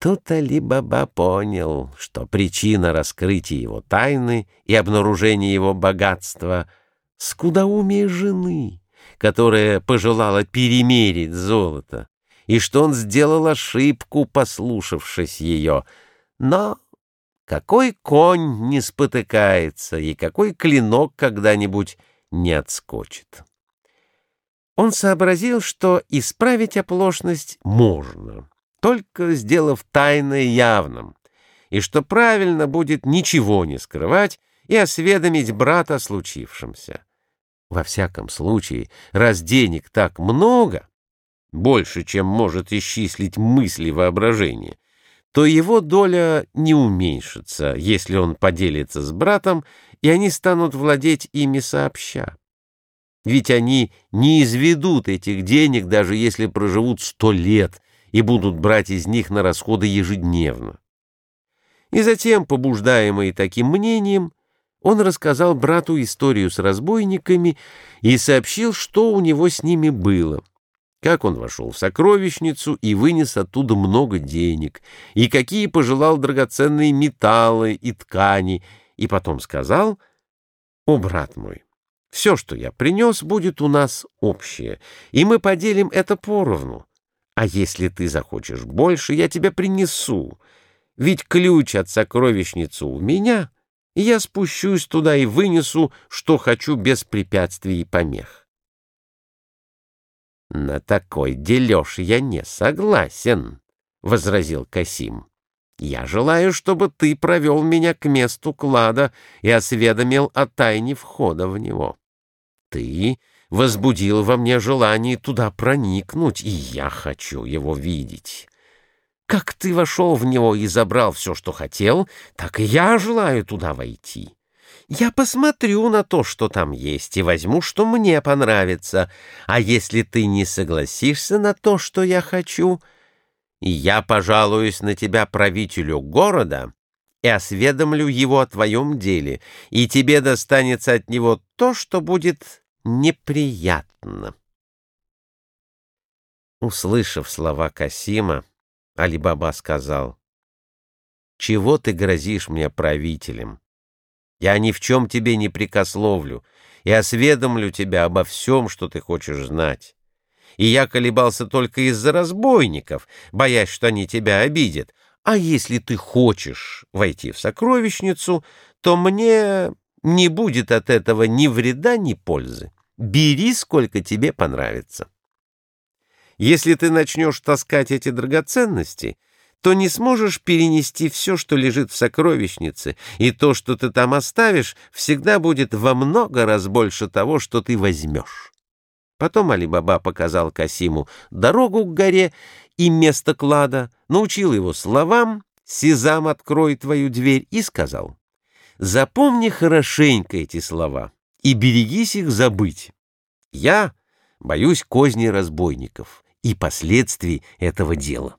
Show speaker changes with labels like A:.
A: Тут Али-Баба понял, что причина раскрытия его тайны и обнаружения его богатства — скудоумие жены, которая пожелала перемерить золото, и что он сделал ошибку, послушавшись ее. Но какой конь не спотыкается, и какой клинок когда-нибудь не отскочит? Он сообразил, что исправить оплошность можно — только сделав тайное явным, и что правильно будет ничего не скрывать и осведомить брата о случившемся. Во всяком случае, раз денег так много, больше, чем может исчислить мысли воображения, то его доля не уменьшится, если он поделится с братом, и они станут владеть ими сообща. Ведь они не изведут этих денег, даже если проживут сто лет — и будут брать из них на расходы ежедневно. И затем, побуждаемый таким мнением, он рассказал брату историю с разбойниками и сообщил, что у него с ними было, как он вошел в сокровищницу и вынес оттуда много денег, и какие пожелал драгоценные металлы и ткани, и потом сказал, «О, брат мой, все, что я принес, будет у нас общее, и мы поделим это поровну, а если ты захочешь больше, я тебе принесу. Ведь ключ от сокровищницы у меня, и я спущусь туда и вынесу, что хочу без препятствий и помех. На такой дележ я не согласен, — возразил Касим. Я желаю, чтобы ты провел меня к месту клада и осведомил о тайне входа в него. Ты возбудил во мне желание туда проникнуть, и я хочу его видеть. Как ты вошел в него и забрал все, что хотел, так и я желаю туда войти. Я посмотрю на то, что там есть, и возьму, что мне понравится. А если ты не согласишься на то, что я хочу, я пожалуюсь на тебя правителю города и осведомлю его о твоем деле, и тебе достанется от него то, что будет неприятно. Услышав слова Касима, Али-Баба сказал, «Чего ты грозишь мне правителем? Я ни в чем тебе не прикословлю и осведомлю тебя обо всем, что ты хочешь знать. И я колебался только из-за разбойников, боясь, что они тебя обидят. А если ты хочешь войти в сокровищницу, то мне не будет от этого ни вреда, ни пользы. Бери, сколько тебе понравится. Если ты начнешь таскать эти драгоценности, то не сможешь перенести все, что лежит в сокровищнице, и то, что ты там оставишь, всегда будет во много раз больше того, что ты возьмешь. Потом Али-Баба показал Касиму дорогу к горе и место клада, научил его словам «Сезам, открой твою дверь» и сказал «Запомни хорошенько эти слова» и берегись их забыть. Я боюсь козни разбойников и последствий этого дела.